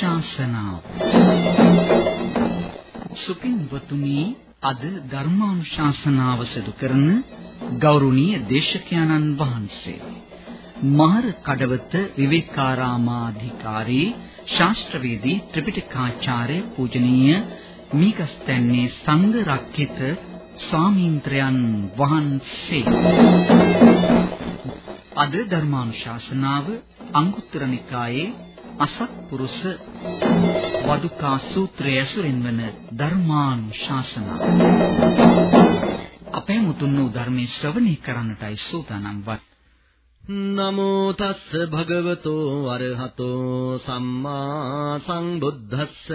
ධර්මානුශාසනාව සුපින්වතුනි අද ධර්මානුශාසනාව සිදු කරන ගෞරවනීය දේශකයන්න් වහන්සේ මහර කඩවත විවේකාරාමාධිකාරී ශාස්ත්‍රවේදී ත්‍රිපිටකාචාර්ය පූජනීය මීකස්තැන්නේ සංඝ රක්කිත ස්වාමීන්ද්‍රයන් වහන්සේ. අද ධර්මානුශාසනාව අංගුත්තර නිකායේ අසත්පුරුෂ වදුකා සූත්‍රය ඇසුරින් වන ධර්මානුශාසනාව අපේ මුතුන් වූ ධර්මයේ ශ්‍රවණය කරන්නටයි සූදානම් වත්. නමෝ තස්ස භගවතෝ අරහතෝ සම්මා සම්බුද්දස්ස.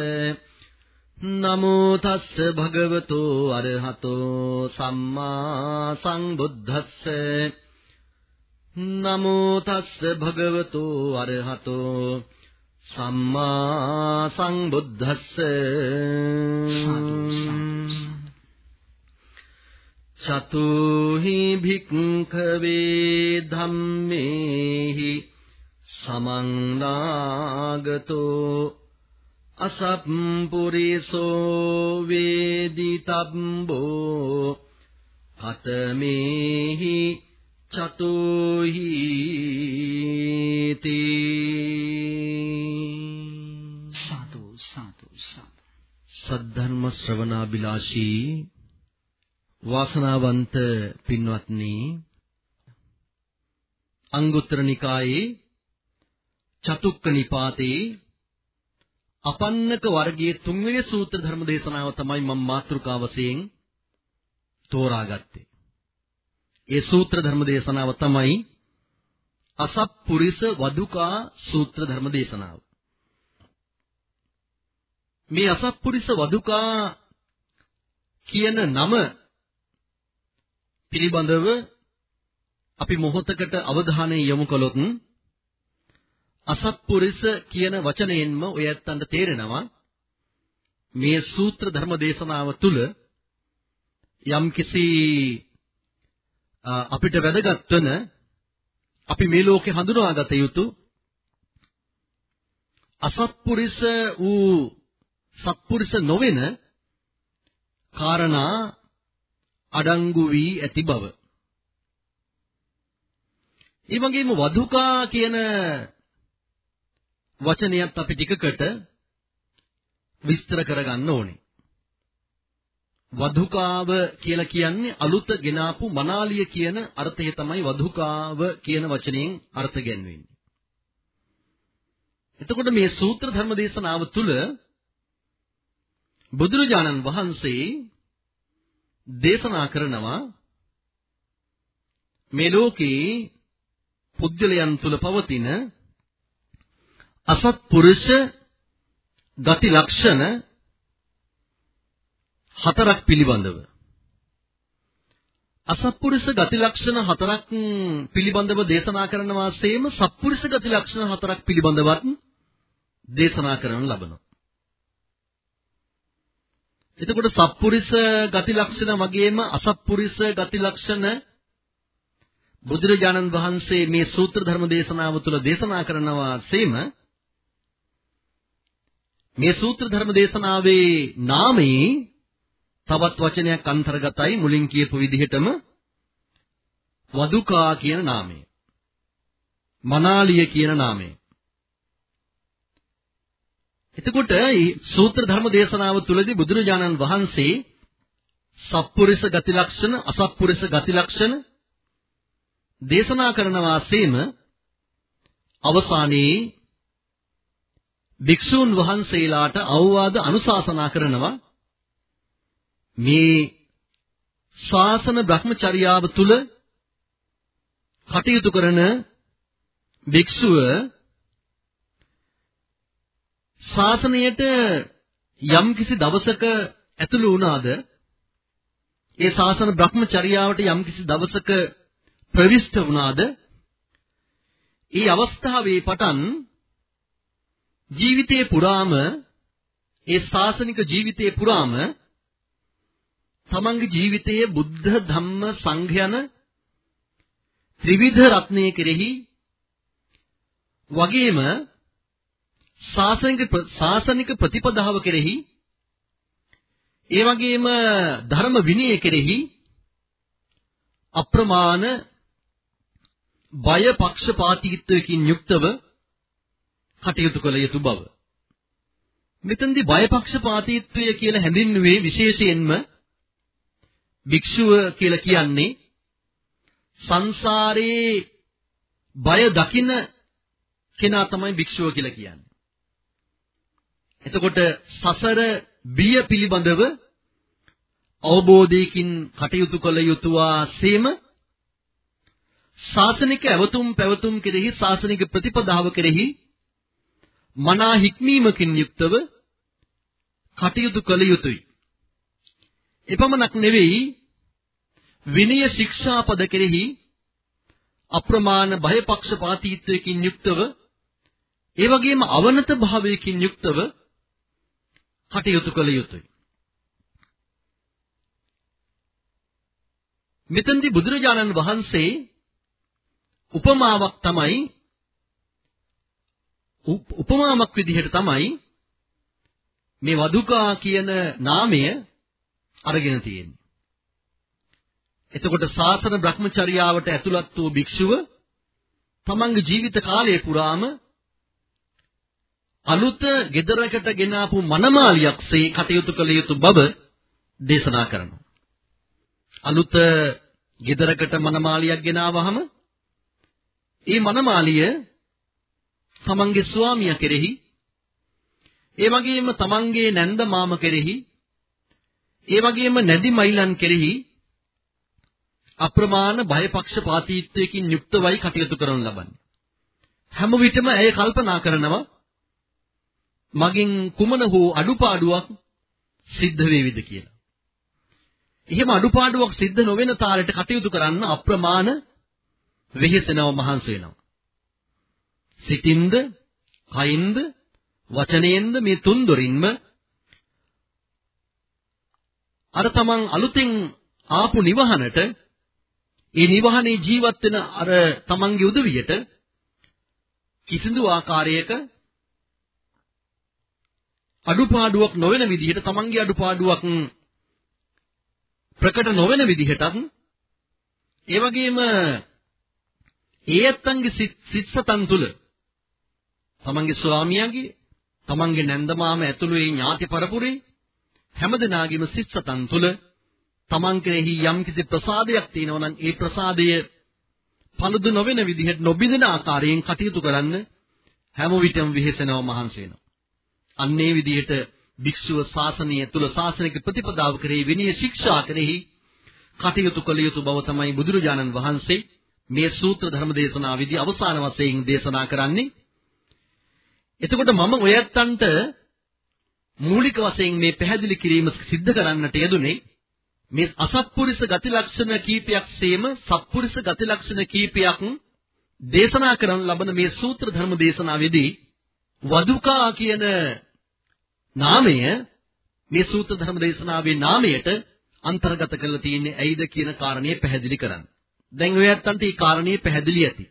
නමෝ තස්ස භගවතෝ අරහතෝ සම්මා සම්බුද්දස්ස. නමෝ තස්ස භගවතෝ අරහතෝ සම්මා සංබුද්දස්ස චතුහි භික්ඛවේ ධම්මේහි සමන්නාගතෝ අසප්පුරිසෝ වේදිතබ්බෝ කතමේහි චතුහි සාදු සාදු සාදු සද්ධර්ම ශ්‍රවණාබිලාෂී වාසනාවන්ත පින්වත්නි අංගුත්තර නිකායේ චතුක්ක නිපාතේ අපන්නක වර්ගයේ තුන්වෙනි සූත්‍ර ධර්ම දේශනාව තමයි මම මාතෘකාව වශයෙන් තෝරාගත්තේ. ඒ සූත්‍ර ධර්ම දේශනාව තමයි අසප්පුරිස වදුකා සූත්‍ර ධර්ම දේශනාව. මේ අසප්පුරිස වදුකා කියන නම පිළිබඳව අපි මොහොතකට අවධානය යොමු කළොත් අසත්පුරිස කියන වචනයෙන්ම ඔය ඇත්තන්ට තේරෙනවා මේ සූත්‍ර ධර්ම දේශනාව තුළ යම්කිසි අපිට වැදගත් වෙන අපි මේ ලෝකේ හඳුනාගත යුතු අසත්පුරිස වූ සත්පුරිස නොවන කාරණා අඩංගු වී ඇති බව. ඒ වගේම වධුකා කියන වචනයත් අපි ටිකකට විස්තර කරගන්න ඕනේ. වධුකාව කියලා කියන්නේ අලුත ගෙනාපු මනාලිය කියන අර්ථය තමයි වධුකාව කියන වචනයෙන් අර්ථ ගැන්වෙන්නේ. එතකොට මේ සූත්‍ර ධර්ම දේශනාව තුළ බුදුරජාණන් වහන්සේ දේශනා කරනවා මේ ලෝකේ පුද්ගලයන් තුල පවතින අසත්පුරුෂ ගති ලක්ෂණ හතරක් පිළිබඳව අසත්පුරුෂ ගති ලක්ෂණ හතරක් පිළිබඳව දේශනා කරන වාසයේම සත්පුරුෂ ගති ලක්ෂණ හතරක් පිළිබඳවත් දේශනා කරන ලබනවා. එතකොට සත්පුරුෂ ගති ලක්ෂණ වගේම අසත්පුරුෂ ගති ලක්ෂණ බුදුරජාණන් වහන්සේ මේ සූත්‍ර ධර්ම දේශනාව තුළ දේශනා කරනවා සේම මේ සූත්‍ර ධර්ම දේශනාවේ නාමයේ තවත් වචනයක් අන්තර්ගතයි මුලින් කියපු විදිහටම වදුකා කියන නාමය. මනාලිය කියන නාමය. එතකොට මේ සූත්‍ර ධර්ම දේශනාව තුළදී බුදුරජාණන් වහන්සේ සත්පුරුෂ ගති ලක්ෂණ අසත්පුරුෂ ගති ලක්ෂණ දේශනා කරන වාසේම අවසානයේ භික්ෂූන් වහන්සේලාට අවවාද අනුශාසනා කරනවා මේ ශාසන භ්‍රමචර්යාව තුල කටයුතු කරන භික්ෂුව ශාසනයට යම්කිසි දවසක ඇතුළු වුණාද ඒ ශාසන භ්‍රමචර්යාවට යම්කිසි දවසක ප්‍රවිෂ්ඨ වුණාද ඒ අවස්ථාවේ පටන් ජීවිතේ පුරාම ඒ ශාසනික ජීවිතේ පුරාම තමන්ගේ ජීවිතයේ බුද්ධ ධම්ම සංඝ යන ත්‍රිවිධ රත්නයේ කෙරෙහි වගේම ශාසනික ශාසනික ප්‍රතිපදාව කෙරෙහි ඒ වගේම ධර්ම විනය කෙරෙහි අප්‍රමාණ බය පක්ෂපාතීත්වයකින් යුක්තව කටයුතු කළ යුතු බව. මෙතෙන්දී බය පක්ෂපාතීත්වය කියලා හැඳින්වුවේ විශේෂයෙන්ම භික්ෂුව කියලා කියන්නේ සංසාරේ බය දකින කෙනා තමයි භික්ෂුව කියලා කියන්නේ. එතකොට සසර බිය පිළිබඳව අවබෝධයකින් කටයුතු කළ යුතු වාසීම ශාසනික ඇවතුම් පැවතුම් කෙරෙහි ශාසනික ප්‍රතිපදාව කෙරෙහි මනා හික්මීමකින් යුක්තව කටයුතු කළ යුතුය. එපමණක් නෙවෙයි විනය ශික්ෂාපද කෙරෙහි අප්‍රමාණ භයපක්ෂපාතීත්වයකින් යුක්තව ඒ වගේම අවනත භාවයකින් යුක්තව කටයුතු කළ යුතුය. මෙතෙන්දී බුදුරජාණන් වහන්සේ උපමාවක් තමයි උපමාවක් විදිහට තමයි මේ වදුකා කියන නාමය අරගෙන තියෙන්නේ. එතකොට ශාසන භ්‍රමචර්යාවට ඇතුළත් වූ භික්ෂුව තමන්ගේ ජීවිත කාලය පුරාම අලුත ගෙදරකට ගෙන ආපු මනමාලියක්සේ කටයුතු කළ යුතු බව දේශනා කරනවා. අලුත ගෙදරකට මනමාලියක් ගෙනාවහම ඒ මනමාලිය තමන්ගේ ස්වාමියා කෙරෙහි ඒ වගේම තමන්ගේ නැන්ද මාම කෙරෙහි ඒ වගේම නැදි මයිලන් කෙරෙහි අප්‍රමාණ භයපක්ෂපාතීත්වයකින් යුක්තවයි කටයුතු කරනු ලබන්නේ. හැම විටම ඇය කල්පනා කරනවා මගෙන් කුමන හෝ අඩුපාඩුවක් සිද්ධ වේවිද කියලා. එහෙම අඩුපාඩුවක් සිද්ධ නොවන තාලෙට කටයුතු කරන්න අප්‍රමාණ වෙහෙසෙනව මහන්සි වෙනවා. සිතින්ද, කයින්ද, වචනයෙන්ද මේ තුන් දොරින්ම අර තමන් අලුතෙන් ආපු නිවහනට ඒ නිවහනේ ජීවත් වෙන අර තමන්ගේ උදවියට කිසිදු ආකාරයක අඩුපාඩුවක් නොවන විදිහට තමන්ගේ අඩුපාඩුවක් ප්‍රකට නොවන විදිහටත් ඒ වගේම ඒ ඇත්තන්ගේ සිත්සතන් තුල තමන්ගේ ස්වාමියාගේ තමන්ගේ නැන්දමාම ඇතුළු ඒ ඥාති පරපුරේ හැමදෙනාගේම සිත්සතන් තුල තමන් කෙරෙහි යම්කිසි ප්‍රසාදයක් තියෙනවා නම් ඒ ප්‍රසාදය පළුදු නොවන විදිහට නොබිඳෙන ආකාරයෙන් කටයුතු කරන්න හැම විටම විහෙසෙනව මහන්සි වෙනවා. අන්නේ විදිහට භික්ෂුව ශාසනය තුල ශාසනික ප්‍රතිපදාව කෙරෙහි විනය ශික්ෂා කෙරෙහි කටයුතු කළ යුතු බව තමයි බුදුරජාණන් වහන්සේ මේ සූත්‍ර ධර්ම දේශනාවේදී අවසාන වශයෙන් දේශනා කරන්නේ. එතකොට මම ඔයත්තන්ට මූලික වශයෙන් මේ පැහැදිලි කිරීම සිද්ධ කරන්නට යෙදුනේ මේ අසත්පුරුෂ ගති ලක්ෂණ කීපයක් සේම සත්පුරුෂ ගති ලක්ෂණ කීපයක් දේශනා කරන ලබන මේ සූත්‍ර ධර්ම දේශනාවේදී වදුකා කියන නාමය මේ සූත්‍ර ධර්ම දේශනාවේ නාමයට අන්තර්ගත කරලා තියෙන්නේ ඇයිද කියන කාරණය පැහැදිලි කරන්න. දැන් ඔය ඇත්තන්ට මේ කාරණේ පැහැදිලි ඇති.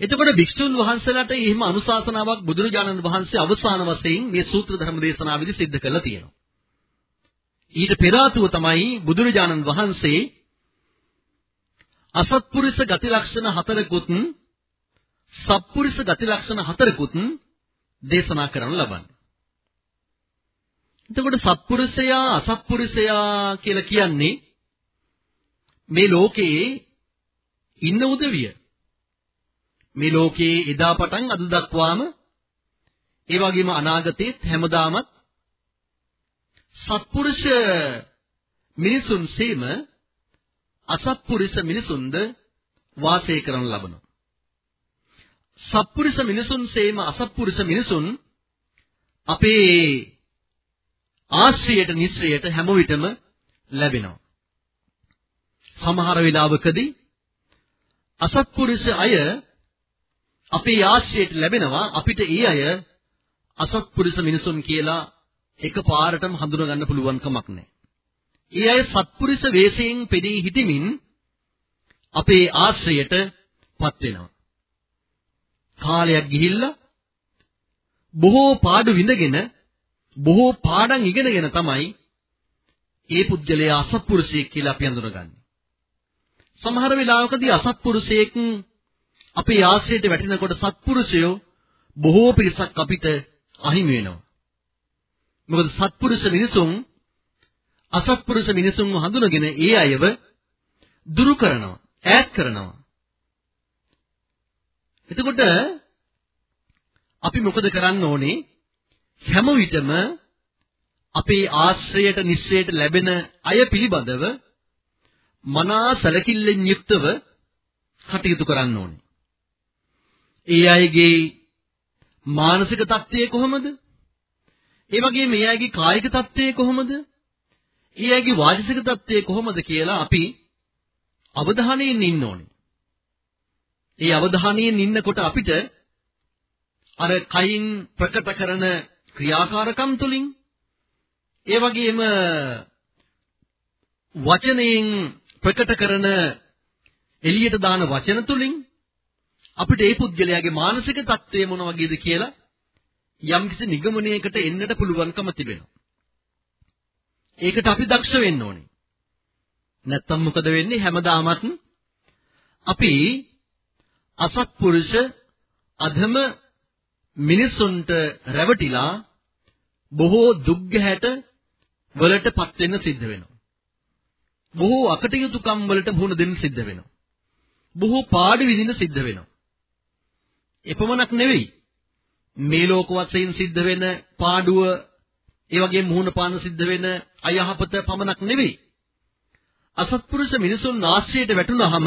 එතකොට භික්ෂුන් වහන්සේලාට එහෙම අනුශාසනාවක් බුදුරජාණන් වහන්සේ අවසාන වශයෙන් මේ සූත්‍ර ධර්ම දේශනාවේදී සිද්ධ කළා තියෙනවා. ඊට පෙර තමයි බුදුරජාණන් වහන්සේ අසත්පුරුෂ ගති ලක්ෂණ හතරකුත් සත්පුරුෂ ගති ලක්ෂණ හතරකුත් දේශනා කරන්න ලබන්නේ. එතකොට සත්පුරුෂයා අසත්පුරුෂයා කියලා කියන්නේ මේ ලෝකයේ ඉන්න උදවිය. මේ ලෝකයේ එදා පටන් අද දක්වාම ඒ වගේම අනාගතයේත් හැමදාමත් සත්පුරුෂ මිනිසුන් සීම අසත්පුරුෂ මිනිසුන්ද වාසය කරන ලබනවා. සත්පුරුෂ මිනිසුන් සේම අසත්පුරුෂ මිනිසුන් අපේ ආශ්‍රයයට නිස්සයට හැම විටම ලැබෙනවා. සමහර වෙලාවකදී අසත්පුරුෂ අය අපේ ආශ්‍රයයට ලැබෙනවා අපිට ඒ අය අසත්පුරුෂ මිනිසුන් කියලා එකපාරටම හඳුනා ගන්න පුළුවන් කමක් නැහැ. ඒ අය සත්පුරුෂ වේශයෙන් පෙනී හිටමින් අපේ ආශ්‍රයයට පත් වෙනවා. කාලයක් ගිහිල්ලා බොහෝ පාඩු විඳගෙන බොහෝ පාඩම් ඉගෙනගෙන තමයි ඒ පුද්ගලයා අසත්පුරුෂයෙක් කියලා අපි අඳුරගන්නේ. සමහර වෙලාවකදී අසත්පුරුෂයෙක් අපේ ආශ්‍රයයට වැටෙනකොට සත්පුරුෂයෝ බොහෝ පිරිසක් අපිට අහිමි වෙනවා. මොකද සත්පුරුෂ මිනිසුන් අසත්පුරුෂ මිනිසුන්ව හඳුනගෙන ඒ අයව දුරු කරනවා, ඈත් කරනවා. එතකොට අපි මොකද කරන්න ඕනේ? හැම විටම අපේ ආශ්‍රයයට නිස්සයට ලැබෙන අය පිළිබඳව මනා සැලකිල්ලෙන් යුක්තව කටයුතු කරන්න ඕනේ. ඒ අයගේ මානසික තත්ත්වය කොහොමද? ඒ වගේම ඒ අයගේ කායික තත්ත්වය කොහොමද? ඒ අයගේ වාචික තත්ත්වය කොහොමද කියලා අපි අවධානයෙන් ඉන්න ඕනේ. ඒ අවධානයෙන් ඉන්නකොට අපිට අර කයින් ප්‍රකට කරන ක්‍රියාකාරකම් තුලින් ඒ වගේම වචනයෙන් ප්‍රකට කරන එළියට දාන වචන තුලින් අපිට ඒ පුද්ගලයාගේ මානසික තත්ත්වය මොන වගේද කියලා යම්කිසි නිගමනයකට එන්නට පුළුවන්කම තිබෙනවා. ඒකට අපි දක්ෂ වෙන්න ඕනේ. නැත්තම් මොකද වෙන්නේ හැමදාමත් අපි අසත්පුරුෂ අධම මිනිසුන්ට රැවටිලා බොහෝ දුක්ගැහැට වලටපත් වෙන්න සිද්ධ වෙනවා. බොහෝ අකටයුතුකම් වලට මුහුණ දෙන්න සිද්ධ වෙනවා. බොහෝ පාඩු විඳින්න සිද්ධ වෙනවා. එපමණක් නෙවෙයි. මේ ලෝක වශයෙන් සිද්ධ වෙන පාඩුව ඒ වගේම මුහුණ පාන සිද්ධ වෙන අයහපත පමණක් නෙවෙයි. අසත්පුරුෂ මිනිසුන් ආශ්‍රයයට වැටුනහම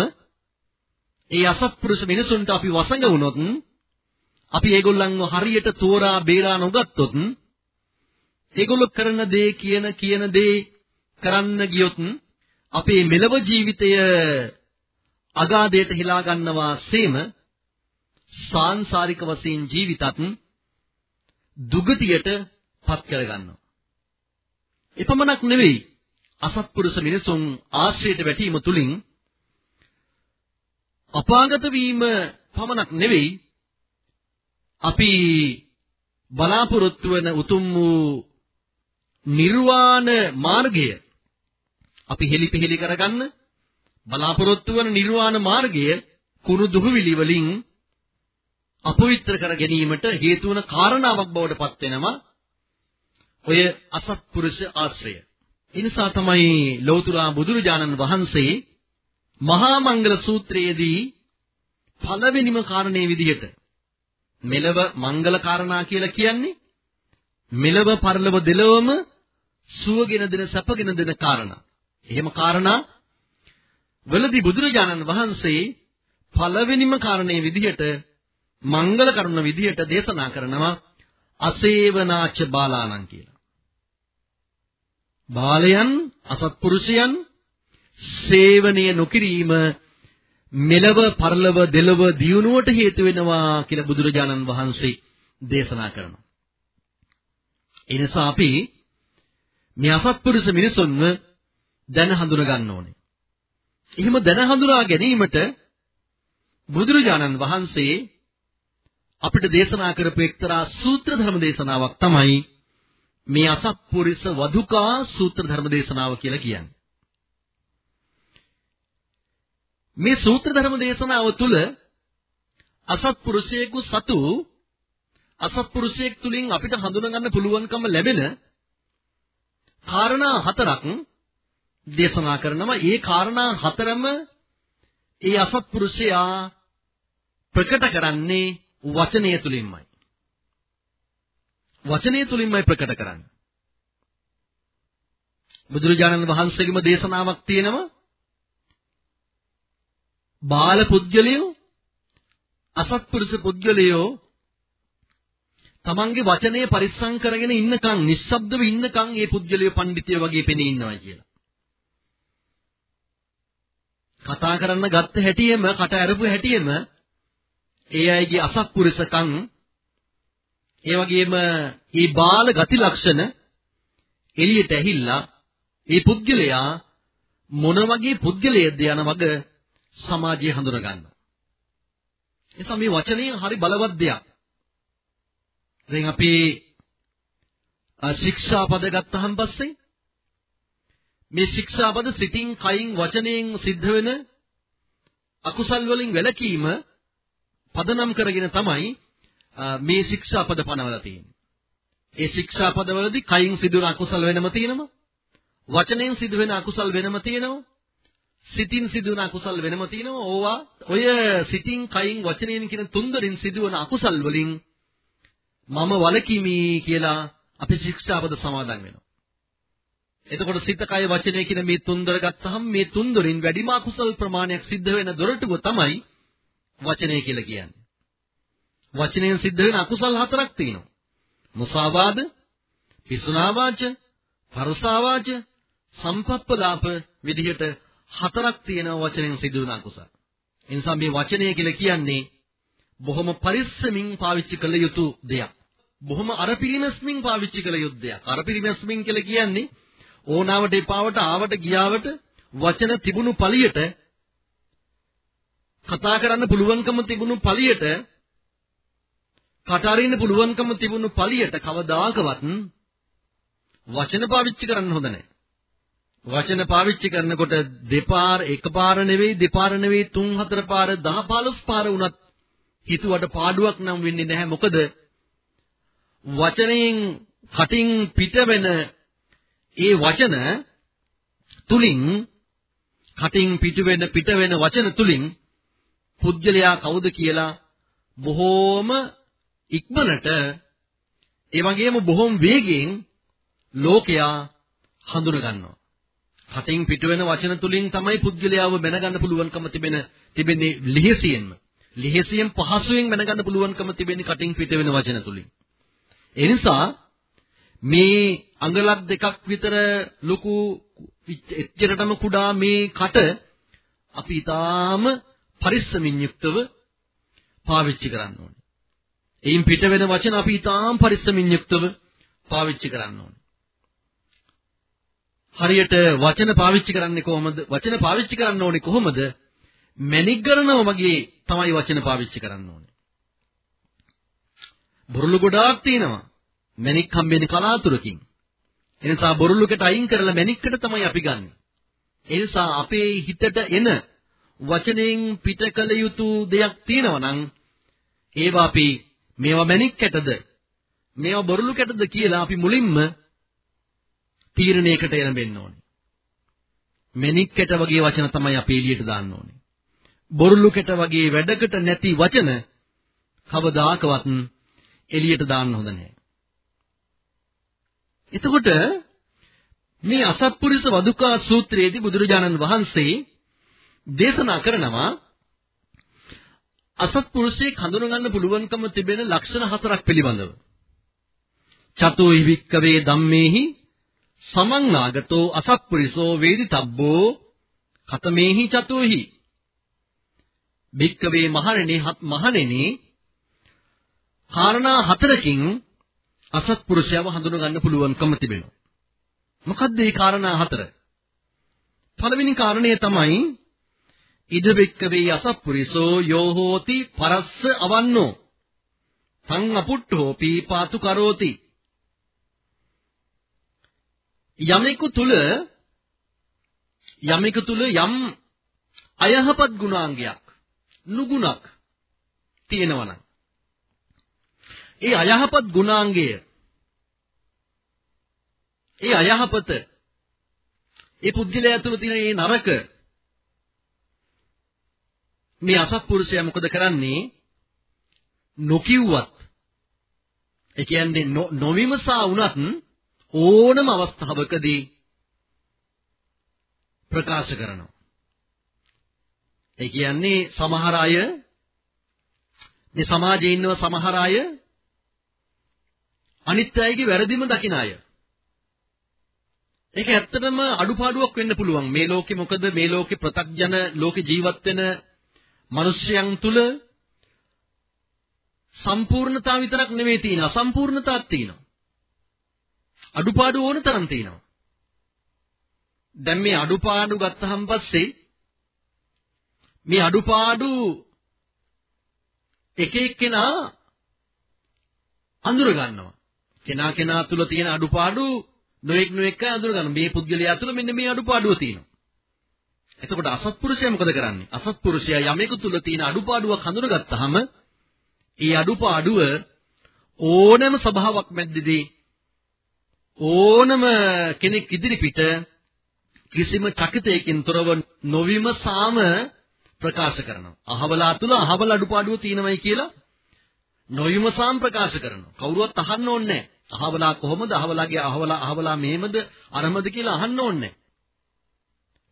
ඒ අසත්පුරුෂ මිනිසුන්ට අපි වසඟ වුණොත් අපි ඒගොල්ලන්ව හරියට තෝරා බේරා නොගත්තොත් ඒගොල්ලෝ කරන දේ කියන කියන දේ කරන්න ගියොත් අපේ මෙලව ජීවිතය අගාධයට හිලා ගන්නවා සේම සාංශාරික වශයෙන් ජීවිතත් දුගතියට පත් කර ගන්නවා. එපමණක් නෙවෙයි අසත්පුරුෂ මිනිසුන් ආශ්‍රයයට වැටීම තුලින් අපාගත වීම පමණක් නෙවෙයි අපි බලාපොරොත්තු වන උතුම් වූ නිර්වාණ මාර්ගය අපි හෙලිපෙහෙලි කරගන්න බලාපොරොත්තු වන නිර්වාණ මාර්ගය කුණු දුහවිලි වලින් අපවිත්‍ර කර ගැනීමට හේතු වන කාරණාවක් බවට පත් වෙනවා ඔය අසත්පුරුෂ ආශ්‍රය. ඒ නිසා තමයි ලෞතර බුදුරජාණන් වහන්සේ මහා මංගල සූත්‍රයේදී පළවෙනිම කාරණේ විදිහට මෙලව මංගල කාරණා කියලා කියන්නේ මෙලව පරලව දෙලවම සුවගෙන දෙන සැපගෙන දෙන කාරණා. එහෙම කාරණා වලදී බුදුරජාණන් වහන්සේ පළවෙනිම කාරණේ විදිහට මංගල කරුණ විදිහට දේශනා කරනවා අසේවනාච බාලාණන් කියලා. බාලයන් අසත්පුරුෂයන් සේවනය නොකිරීම මෙලව පරලව දෙලව දියුණුවට හේතු වෙනවා කියලා බුදුරජාණන් වහන්සේ දේශනා කරනවා. ඒ නිසා අපි මේ අසත්පුරුෂ මිනිසුන්ව දැන හඳුන ගන්න ඕනේ. එහෙම දැන හඳුනා ගැනීමට බුදුරජාණන් වහන්සේ අපිට දේශනා කරපු එක්තරා සූත්‍ර ධර්ම දේශනාවක් තමයි මේ අසත්පුරුෂ වදුකා සූත්‍ර ධර්ම දේශනාව කියලා කියන්නේ. මේ සූත්‍ර ධර්ම දේශනාව තුළ අසත්පුරුෂයෙකු සතු අසත්පුරුෂයෙක් තුලින් අපිට හඳුනා පුළුවන්කම ලැබෙන කාරණා හතරක් දේශනා කරනවා. ඒ කාරණා හතරම ඒ අසත්පුරුෂයා ප්‍රකට කරන්නේ වචනය තුලින්මයි. වචනය තුලින්මයි ප්‍රකට කරන්නේ. බුදුරජාණන් වහන්සේගේම දේශනාවක් තියෙනවා බාල පුද්ගලයෝ අසත්පුරුෂ පුද්ගලයෝ තමන්ගේ වචනේ පරිස්සම් කරගෙන ඉන්නකම් නිස්සබ්දව ඉන්නකම් මේ පුද්ගලයෝ පඬිතිය වගේ පෙනී ඉන්නවා කියලා. කතා කරන්න ගත්ත හැටියෙම කට ඇරපු හැටියෙම ඒ අයගේ අසත්පුරුෂකම් ඒ වගේම මේ බාල ගති ලක්ෂණ එළියට ඇහිලා ඒ පුද්ගලයා මොන වගේ පුද්ගලයෙක්ද යන වග සමාජය හඳුනා ගන්නවා. එනිසා මේ වචනය හරි බලවත් දෙයක්. දැන් අපි ශික්ෂාපද ගත්තහන් පස්සේ මේ ශික්ෂාපද සිතින් කයින් වචනයෙන් සිද්ධ වෙන අකුසල් වලින් වැළකීම පදනම් කරගෙන තමයි මේ ශික්ෂාපද පනවලා තියෙන්නේ. ඒ ශික්ෂාපදවලදී කයින් සිදුවන අකුසල් වෙනම තියෙනවා. වචනයෙන් සිදුවෙන අකුසල් වෙනම තියෙනවා. සිතින් සිදුවන අකුසල් වෙනම තියෙනවා. ඕවා ඔය සිතින් කයින් වචනයෙන් කියන තුන්දරින් සිදුවන අකුසල් වලින් මම වලකිමි කියලා අපි ශික්ෂාපද සමාදන් වෙනවා. එතකොට සිත කය වචනය කියන මේ තුන්දර ගත්තහම මේ තුන්දරින් වැඩිම අකුසල් ප්‍රමාණයක් සිද්ධ වෙන දොරටුව තමයි වචනය කියලා කියන්නේ. වචනයෙන් සිද්ධ වෙන අකුසල් හතරක් තියෙනවා. මුසාවාද, පිසුනාවාච, පරසාවාච, සම්පප්පලාප විදිහට හතරක් තියෙනවා වචනෙන් සිදුවන අකුසල්. ඒ නිසා මේ වචනය කියලා කියන්නේ බොහොම පරිස්සමින් පාවිච්චි කළ යුතු දෙයක්. බොහොම අරපිරිමැස්මින් පාවිච්චි කළ යුතු දෙයක්. අරපිරිමැස්මින් කියලා කියන්නේ ඕනාවට එපාවට ආවට ගියාවට වචන තිබුණු පළියට කතා කරන්න පුළුවන්කම තිබුණු පළියට කට අරින්න පුළුවන්කම තිබුණු පළියට කවදාකවත් වචන පාවිච්චි කරන්න හොඳ නැහැ. වචන පාවිච්චි කරනකොට දෙපාර එකපාර නෙවෙයි දෙපාර නෙවෙයි තුන් හතර පාර 10 15 පාර වුණත් හිතුවට පාඩුවක් නම් වෙන්නේ නැහැ මොකද වචනයෙන් කටින් පිට වෙන ඒ වචන තුලින් කටින් පිට වෙන පිට වෙන වචන තුලින් පුජ්‍යලයා කවුද කියලා බොහෝම ඉක්මනට ඒ වගේම බොහොම වේගයෙන් ලෝකයා හඳුන ගන්නවා. කටින් පිට වෙන වචන තුලින් තමයි පුද්ගලයාව මැනගන්න පුළුවන්කම තිබෙන තිබෙන්නේ ලිහිසියෙන්ම. ලිහිසියෙන් පහසුවෙන් මැනගන්න පුළුවන්කම තිබෙන්නේ කටින් පිට වෙන වචන තුලින්. ඒ නිසා මේ අඟලක් දෙකක් විතර ලොකු එච්චරටම කුඩා මේ කට අපි ඊටාම පරිස්සමින් යුක්තව පාවිච්චි කරන්න ඕනේ. එයින් පිට වෙන වචන අපි ඊටාම් පරිස්සමින් යුක්තව පාවිච්චි කරන්න ඕනේ. හරියට වචන පාවිච්චි කරන්නේ කොහොමද? වචන පාවිච්චි කරන්න ඕනේ කොහොමද? මැනික් කරනව වගේ තමයි වචන පාවිච්චි කරන්න ඕනේ. බොරළු ගොඩාක් තියෙනවා. මැනික් හම්බෙන්නේ කලාතුරකින්. ඒ නිසා බොරළුකට අයින් කරලා මැනික්කට තමයි අපි ගන්නෙ. ඒ නිසා අපේ හිතට එන වචනෙන් පිට කළ යුතු දෙයක් තියෙනවා නම් ඒවා අපි මේවා මැණික් කැටද මේවා බොරළු කැටද කියලා අපි මුලින්ම තීරණයකට එළඹෙන්න ඕනේ. මැණික් කැට වගේ වචන තමයි අපි එළියට දාන්න ඕනේ. බොරළු කැට වගේ වැඩකට නැති වචන කවදාකවත් එළියට දාන්න හොඳ නැහැ. එතකොට මේ අසත්පුරුෂ වදුකා සූත්‍රයේදී බුදුරජාණන් වහන්සේ දේශනා කරනවා අසත්පුරුෂයෙක් හඳුනගන්න පුළුවන්කම තිබෙන ලක්ෂණ හතරක් පිළිබඳව. චතෝ වික්කවේ ධම්මේහි සමන්නාගතෝ අසත්පුරිසෝ වේදිතබ්බෝ කතමේහි චතෝහි භික්කවේ මහණෙනි මහණෙනි කාරණා හතරකින් අසත්පුරුෂයව හඳුනගන්න පුළුවන්කම තිබෙනවා. මොකද්ද මේ කාරණා හතර? පළවෙනි කාරණය තමයි ඉද බික්කවේ අසප්පුරිසෝ යෝ හෝති පරස්ස අවන්නෝ. සං අපුට්ඨෝ පීපාතු කරෝති. යමෙකු තුල යමෙකු තුල යම් අයහපත් ගුණාංගයක් නුගුණක් තියෙනවා නම් ඒ අයහපත් ගුණාංගය ඒ අයහපත ඒ පුද්ගලයා තුළ තියෙන මේ නරක මේ අසත්පුරුෂයා මොකද කරන්නේ? නොකියුවත් ඒ කියන්නේ නොවිමසා වුණත් ඕනම අවස්ථාවකදී ප්‍රකාශ කරනවා. ඒ කියන්නේ සමහර අය මේ සමාජයේ ඉන්නව සමහර අය අනිත් අයගේ වැරදිම දකින අය. ඒක ඇත්තටම අඩුපාඩුවක් වෙන්න පුළුවන්. මේ ලෝකෙ මොකද මේ ලෝකෙ ප්‍රත්‍යඥ ලෝකෙ ජීවත් වෙන මිනිස්යන් තුල සම්පූර්ණතාව විතරක් නෙමෙයි තියෙන අසම්පූර්ණතාවක් තියෙනවා. අඩුපාඩු ඕන තරම් තියෙනවා. දැන් මේ අඩුපාඩු ගත්තහම පස්සේ මේ අඩුපාඩු එක එක්කෙනා අඳුර ගන්නවා. කෙනා කෙනා තුල තියෙන අඩුපාඩු නොඑක් නොඑක අඳුර ගන්න. මේ පුද්ගලයා තුල මෙන්න මේ අඩුපාඩුව තියෙනවා. එතකොට අසත්පුරුෂයා මොකද කරන්නේ? අසත්පුරුෂයා යමෙකු තුල තියෙන අඩුපාඩුවක් හඳුනගත්තාම ඒ අඩුපාඩුව ඕනෑම ස්වභාවයක් මැද්දේදී ඕනම කෙනෙක් ඉදිරිපිට කිසිම චකිතයකින් තොරව නොවිමසාම ප්‍රකාශ කරනවා. අහවලා තුල අහවල අඩුපාඩුව තියෙනවයි කියලා නොවිමසාම ප්‍රකාශ කරනවා. කවුරුවත් අහන්න ඕනේ නැහැ. අහවලා කොහොමද? අහවලාගේ අහවලා අහවලා මෙහෙමද? අරමද කියලා අහන්න ඕනේ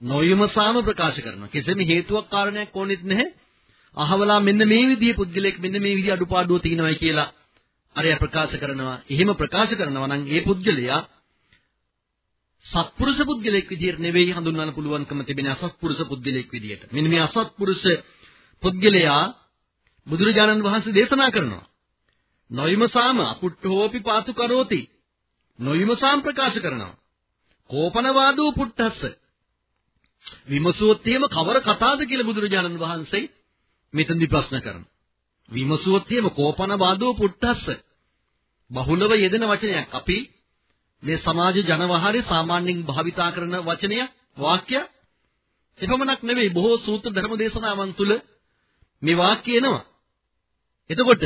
නොවිමසාම ප්‍රකාශ කරනවා. කිසිම හේතුවක් කාරණයක් ඕනෙත් නැහැ. අහවලා මෙන්න මේ විදිහේ පුද්ගලෙක් මෙන්න මේ විදිහ අඩුපාඩුව තියෙනවයි කියලා අරය ප්‍රකාශ කරනවා. එහෙම ප්‍රකාශ කරනවා නම් ඒ පුද්ගලයා සත්පුරුෂ පුද්ගලෙක් විදිහට නෙවෙයි හඳුන්වන්න පුළුවන්කම තිබෙන අසත්පුරුෂ පුද්ගලෙක් විදිහට. මෙන්න මේ අසත්පුරුෂ පුද්ගලයා බුදුරජාණන් වහන්සේ දේශනා කරනවා. නොයිමසාම අපුට්ඨෝපි පාතු කරෝති. නොයිමසාම් ප්‍රකාශ කරනවා. කෝපනවාදෝ පුට්ටස්ස. විමසුවොත් එහෙම කවර කතාවද කියලා බුදුරජාණන් වහන්සේ මෙතෙන්දි ප්‍රශ්න කරනවා. විමසුවොත් එහෙම කෝපනවාදෝ පුට්ටස්ස. බහුලව යෙදෙන වචනයක්. අපි මේ සමාජ ජනවහරේ සාමාන්‍යයෙන් භාවිතා කරන වචනය වාක්‍ය එපමණක් නෙවෙයි බොහෝ සූත්‍ර ධර්ම දේශනාවන් තුල මේ වාක්‍ය එනවා. එතකොට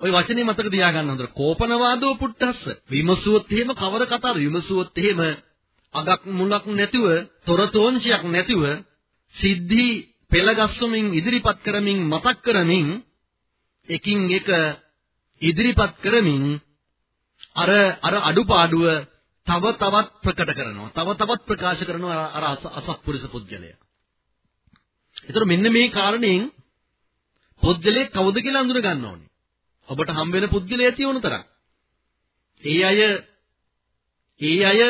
ওই වචනේ මතක තියාගන්න හොඳට කෝපනවාදෝ පුට්ටස්ස විමසුවොත් එහෙම කවර කතාවද විමසුවොත් එහෙම අගක් මුලක් නැතිව තොරතෝංශයක් නැතිව සිද්ධි පෙළගස්සමින් ඉදිරිපත් කරමින් මතක් කරමින් එකින් එක ඉදිරිපත් කරමින් අර අර අඩුපාඩුව තව තවත් ප්‍රකට කරනවා. තව තවත් ප්‍රකාශ කරනවා අර අසත්පුරුෂ පුද්ගලයා. ඒතර මෙන්න මේ කාරණයෙන් පුද්ගලයෙක් කවුද කියලා අඳුර ගන්න ඕනේ. ඔබට හම් වෙන පුද්ගලයා තියෙන තරම්. ඒ අය ඒ අය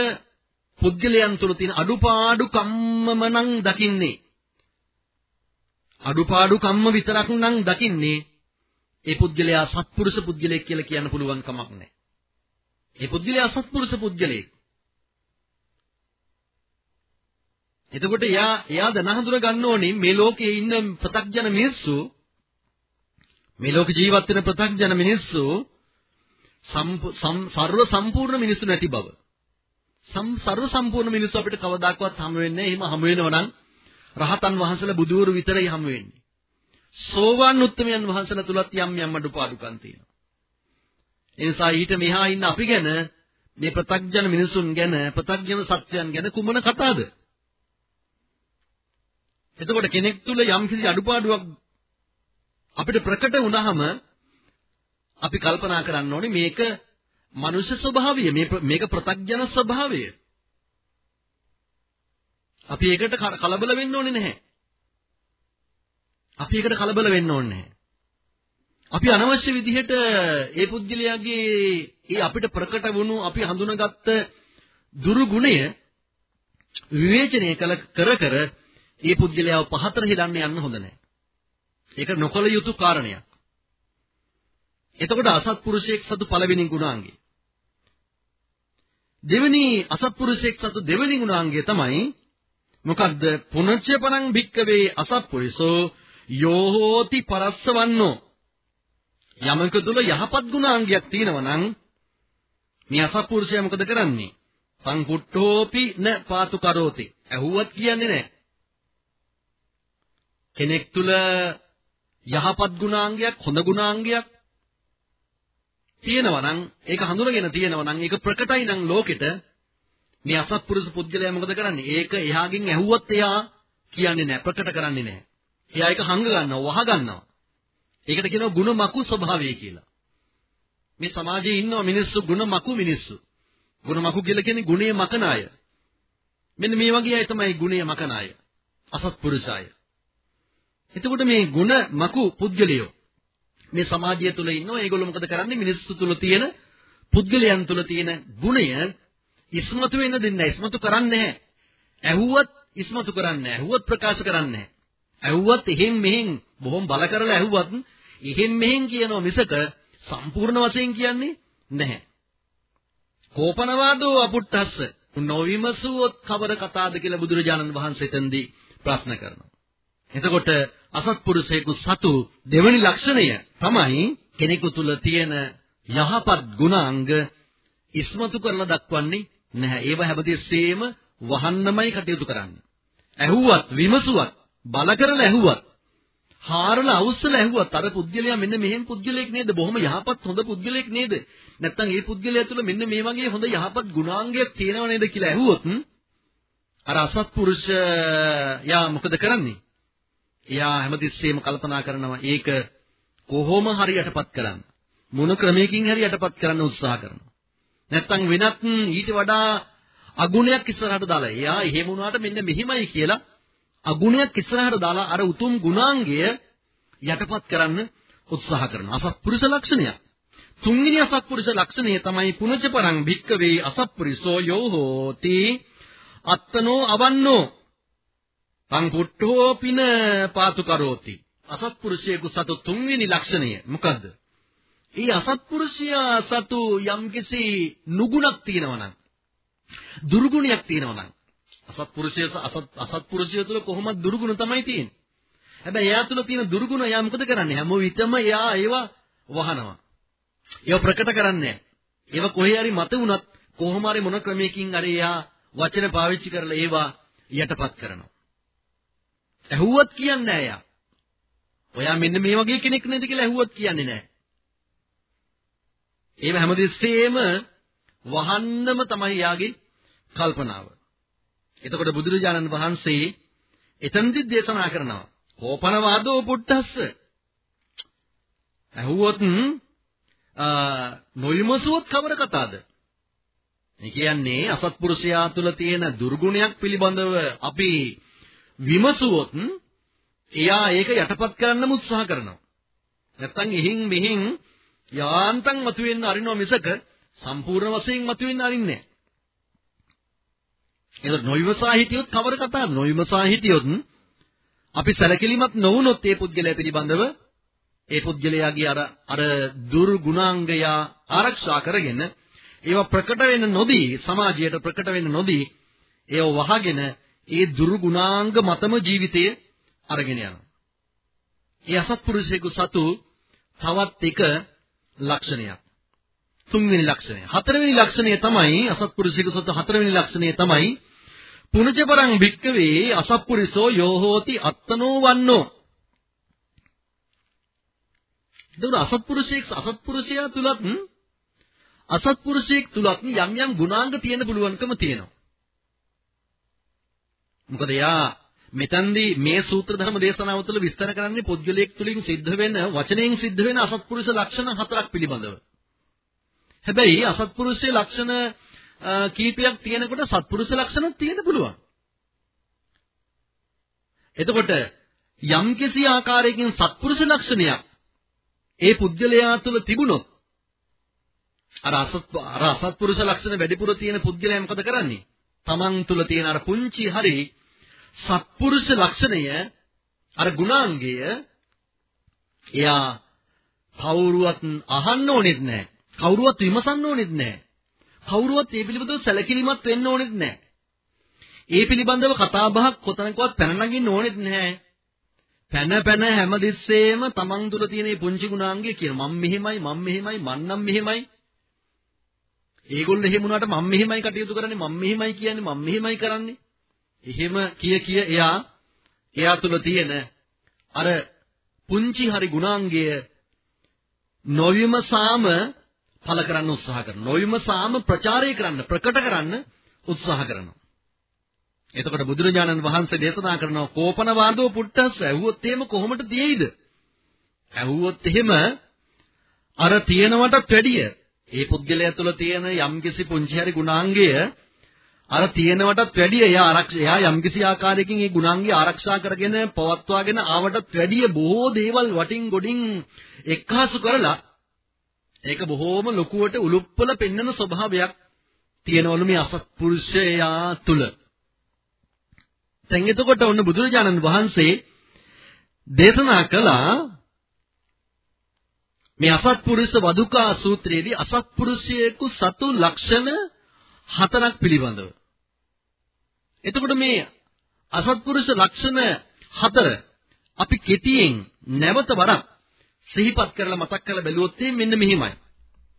පුද්ගලයන් තුළ තියෙන අඩුපාඩු කම්මම නම් දකින්නේ. අඩුපාඩු කම්ම විතරක් නම් දකින්නේ. ඒ පුද්ගලයා සත්පුරුෂ පුද්ගලයෙක් කියලා කියන්න පුළුවන් කමක් නැහැ. ඒ පුද්ගලයා අසත්පුරුෂ පුද්ගලයෙක්. එතකොට එයා එයා දැන හඳුන ගන්න ඕනේ මේ ලෝකයේ ඉන්න ප්‍රත්‍යඥ මිනිස්සු මේ ලෝක ජීවත් වෙන ප්‍රත්‍යඥ මිනිස්සු සර්ව සම්පූර්ණ මිනිස්සු නැති බව. සම් සර්ව සම්පූර්ණ මිනිස්සු අපිට කවදාකවත් හමු වෙන්නේ නැහැ. එහෙම හමු වෙනව නම් රහතන් වහන්සේලා බුදුවරු විතරයි හමු වෙන්නේ. සෝවාන් උත්තමයන් වහන්සේලා තුලත් යම් යම් අඩුපාඩුකම් තියෙනවා. ඒ නිසා ඊට මෙහා ඉන්න අපි ගැන මේ ප්‍රත්‍යඥ මිනිසුන් ගැන ප්‍රත්‍යඥ සත්‍යයන් ගැන කුමන කතාවද? එතකොට කෙනෙක් තුල යම්කිසි අඩුපාඩුවක් අපිට ප්‍රකට වුණාම අපි කල්පනා කරන්න ඕනේ මේක මනුෂ්‍ය ස්වභාවය මේක ප්‍රත්‍යඥ ස්වභාවය. අපි ඒකට කලබල වෙන්න ඕනේ නැහැ. අපි ඒකට කලබල වෙන්න ඕනේ නැහැ. අපි අනවශ්‍ය විදිහට ඒ පුද්ගලයාගේ ඒ අපිට ප්‍රකට වුණු අපි හඳුනාගත්ත දුරු ගුණය විවේචනය කළ කර කර ඒ පුද්ගලයාව පහතර හිලන්න යන්න හොඳ නැහැ. ඒක නොකල යුතු කාරණයක්. එතකොට අසත්පුරුෂයෙක් සතු පළවෙනි ගුණාංගය. දෙවෙනි අසත්පුරුෂයෙක් සතු දෙවෙනි ගුණාංගය තමයි මොකද්ද? පුනච්ච පරං භික්කවේ අසත්පුරිසෝ යෝහෝති පරස්සවන්නෝ යමක තුල යහපත් ගුණාංගයක් තියෙනවා නම් මේ අසත්පුරුෂයා මොකද කරන්නේ? සංකුට්ඨෝපි න පාතු කරෝති. ඇහුවත් කියන්නේ නැහැ. කෙනෙක් තුල යහපත් ගුණාංගයක් හොඳ ගුණාංගයක් තියෙනවා නම් ඒක හඳුනගෙන තියෙනවා නම් ඒක ප්‍රකටයි නම් ලෝකෙට මේ අසත්පුරුෂ පුද්ගලයා මොකද කරන්නේ? ඒක එහාගෙන් ඇහුවොත් එයා කියන්නේ නැහැ ප්‍රකට කරන්නේ නැහැ. එයා ඒක හංග ගන්නවා වහ ගන්නවා. ඒකට කියනවා ಗುಣ මකු ස්වභාවය කියලා. මේ සමාජයේ ඉන්න මිනිස්සු ಗುಣ මකු මිනිස්සු. ಗುಣ මකු කියලා කියන්නේ ගුණයේ මකන අය. මෙන්න මේ වගේ අය තමයි ගුණයේ මකන අය. අසත්පුරුෂය. එතකොට මේ ಗುಣ මකු පුද්ගලයෝ මේ සමාජය තුල ඉන්නවා. ඒගොල්ලෝ මොකද කරන්නේ? මිනිස්සු තුල තියෙන පුද්ගලයන් තුල තියෙන ගුණය ඉස්මතු වෙන්න දෙන්නේ නැහැ. ඉස්මතු කරන්නේ නැහැ. ඇහුවත් ඉස්මතු කරන්නේ නැහැ. ඇහුවත් ප්‍රකාශ කරන්නේ නැහැ. ඇහුවත් එහෙන් මෙහෙන් බොහොම බල කරලා ඇහුවත් එහෙන් මෙහෙන් කියනවා මිසක සම්පූර්ණ වශයෙන් කියන්නේ නැහැ. කෝපනවාදෝ අපුට්ටස්ස නොවිමසුවොත් කවර කතාවද කියලා බුදුරජාණන් වහන්සේ එතෙන්දී ප්‍රශ්න කරනවා. එතකොට අසත්පුරුෂයෙකු සතු දෙවනි ලක්ෂණය තමයි කෙනෙකු තුල තියෙන යහපත් ගුණාංග ඉස්මතු කරලා දක්වන්නේ නැහැ. ඒව හැමදෙස්සෙම වහන්නමයි කටයුතු කරන්නේ. ඇහුවත් විමසුවත් බල කරලා ඇහුවත් හාරලා අවුස්සලා ඇහුවත් අර පුද්ගලයා මෙන්න මෙහෙම පුද්ගලයෙක් නේද? බොහොම යහපත් හොඳ පුද්ගලයෙක් නේද? නැත්තම් ඒ පුද්ගලයා තුළ මෙන්න මේ වගේ හොඳ යහපත් ගුණාංගයක් තියෙනව නේද කියලා ඇහුවොත් අර අසත්පුරුෂයා මොකද කරන්නේ? එයා හැමතිස්සෙම කල්පනා කරනවා ඒක කොහොම හරි යටපත් කරන්න. මොන ක්‍රමයකින් හරි යටපත් කරන්න උත්සාහ කරනවා. නැත්තම් වෙනත් ඊට වඩා අගුණයක් ඉස්සරහට දාලා එයා එහෙම වුණාට මෙන්න මෙහිමයි කියලා අගුණයක් ඉස්සරහට දාලා අර උතුම් ගුණාංගය යටපත් කරන්න උත්සාහ කරනවා. අසත්පුරුෂ ලක්ෂණයක්. තුන්වෙනි අසත්පුරුෂ ලක්ෂණය තමයි පුනච පරං භික්කවේ අසත්පුරිසෝ යෝ හෝති අත්තනෝ අවන්නෝ තං පුට්ඨෝ පින පාතු කරෝති අසත්පුරුෂයෙකු සතු තුන්වෙනි ලක්ෂණය මොකද්ද? ඒ අසත්පුරුෂයා සතු යම්කිසි නුගුණක් තියෙනවා නම් දුර්ගුණයක් තියෙනවා නම් අසත්පුරුෂය අසත් අසත්පුරුෂය තුළ කොහොමද දුර්ගුණ තමයි තියෙන්නේ. හැබැයි එයා තුළ තියෙන දුර්ගුණ එයා මොකද කරන්නේ? හැම විටම එයා ඒවා වහනවා. ඒව ප්‍රකට කරන්නේ ඒව කොහේ හරි මත වුණත් කොහොම හරි මොන ක්‍රමයකින් හරි එයා වචන පාවිච්චි කරලා ඒවා යටපත් කරනවා. ඇහුවත් කියන්නේ නැහැ එයා. ඔයා මෙන්න මේ වගේ කෙනෙක් නේද කියලා ඇහුවත් කියන්නේ නැහැ. ඒව හැමදෙස්සෙම වහන්නම තමයි යාගේ කල්පනාව. එතකොට බුදුරජාණන් වහන්සේ එතනදි දේශනා කරනවා කෝපන වාදෝ පුට්ටස්ස. ඇහුවොත් නොයමසුවොත් කවර කතාවද? ඒ කියන්නේ අසත්පුරුෂයා තුල තියෙන දුර්ගුණයක් පිළිබඳව අපි විමසුවොත් එයා ඒක යටපත් කරන්නම උත්සාහ කරනවා. නැත්තම් එහින් මෙහින් යාන්තම් මතුවෙන්න අරිනව මිසක සම්පූර්ණ වශයෙන් මතුවෙන්න අරින්නේ නැහැ. ඒක නොයවසා හිටියොත් කවර කතාවද? නොයවසා හිටියොත් අපි සැලකිලිමත් නොවුනොත් ඒ පුද්ගලයා පිළිබඳව ඒ පුද්ගලයාගේ අර අර දුර්ගුණාංගය ආරක්ෂා කරගෙන ඒවා ප්‍රකට වෙන්න නොදී සමාජයට ප්‍රකට වෙන්න නොදී ඒව වහගෙන ඒ දුර්ගුණාංග මතම ජීවිතය අරගෙන යනවා. ඒ අසත්පුරුෂයෙකු සතු තවත් එක ලක්ෂණයක්. තුන්වෙනි ලක්ෂණය. හතරවෙනි ලක්ෂණය තමයි අසත්පුරුෂයෙකු සතු හතරවෙනි ලක්ෂණය තමයි පුනචපරං භික්කවේ අසත්පුරිසෝ යෝහෝති අත්තනෝ වන්නෝ. එතකොට අසත්පුරුෂයෙක් අසත්පුරුෂයා තුලත් අසත්පුරුෂයෙක් තුලත් යම් යම් ගුණාංග තියෙන පුළුවන්කම තියෙනවා. මොකද යා මෙතෙන්දී මේ සූත්‍ර ධර්ම දේශනාව තුළ විස්තර කරන්නේ පුද්ගලයෙක් තුලින් සිද්ධ වෙන වචනයෙන් සිද්ධ වෙන අසත්පුරුෂ ලක්ෂණ හතරක් පිළිබඳව. හැබැයි අසත්පුරුෂයේ ලක්ෂණ කීපයක් තියෙනකොට සත්පුරුෂ ලක්ෂණත් තියෙන්න පුළුවන්. එතකොට යම්කිසි ආකාරයකින් සත්පුරුෂ ලක්ෂණයක් ඒ පුද්ගලයා තුළ තිබුණොත් අර අසත් අර අසත්පුරුෂ ලක්ෂණ වැඩිපුර තියෙන පුද්ගලයා මොකද කරන්නේ? තමන් තුළ තියෙන අර පුංචි හරි සත්පුරුෂ ලක්ෂණය අර ගුණාංගය එයා කවුරුවත් අහන්න ඕනෙත් නැහැ. කවුරුවත් විමසන්න ඕනෙත් නැහැ. කවුරුවත් ඒ පිළිබඳව සැලකිලිමත් වෙන්න ඕනෙත් නැහැ. ඒ පිළිබඳව කතා බහක් කොතනකවත් පැන නගින්න ඕනෙත් නැහැ. පැන පැන හැමදෙස්සෙම තමන් තුළ තියෙන මේ පුංචි ගුණාංගය කියන මම මෙහෙමයි මම මෙහෙමයි මන්නම් මෙහෙමයි ඒගොල්ලෝ එහෙම වුණාට මම මෙහෙමයි කටයුතු කරන්නේ මම මෙහෙමයි කියන්නේ මම මෙහෙමයි කරන්නේ එහෙම කිය කිය එයා එයා තුල තියෙන අර පුංචි හරි ගුණාංගය නොවිමසාම පළ කරන්න උත්සාහ කරනවා. නොවිමසාම ප්‍රචාරය කරන්න, ප්‍රකට කරන්න උත්සාහ කරනවා. එතකොට බුදුරජාණන් වහන්සේ දේශනා කරනවා කෝපන වාදෝ පුට්ටස් ඇහුවොත් එහෙම කොහොමද තියෙයිද? ඇහුවොත් එහෙම අර තියෙනවටත් වැඩිය ඒ පුද්ගලයා තුළ තියෙන යම්කිසි පුංචි හරි ගුණාංගය අර තියෙනවටත් වැඩිය එයා ආරක්ෂා එයා යම්කිසි ආකාරයකින් ඒ ගුණාංගය ආරක්ෂා කරගෙන පවත්වාගෙන ආවටත් වැඩිය බොහෝ දේවල් වටින් ගොඩින් එක්කාසු කරලා ඒක බොහෝම ලොකුවට උලුප්පල පෙන්වන ස්වභාවයක් තියෙනවලු මේ අසත්පුරුෂයා තුල. දැන් එතකොට ඔන්න බුදුරජාණන් වහන්සේ දේශනා කළා මේ අසත්පුරුෂ වදුකා සූත්‍රයේදී අසත්පුරුෂයෙකු සතු ලක්ෂණ හතරක් පිළිබඳව. එතකොට මේ අසත්පුරුෂ ලක්ෂණ හතර අපි කෙටියෙන් නැවත වරක් සිහිපත් කරලා මතක් කරලා බැලුවොත් මෙන්න මෙහිමයි.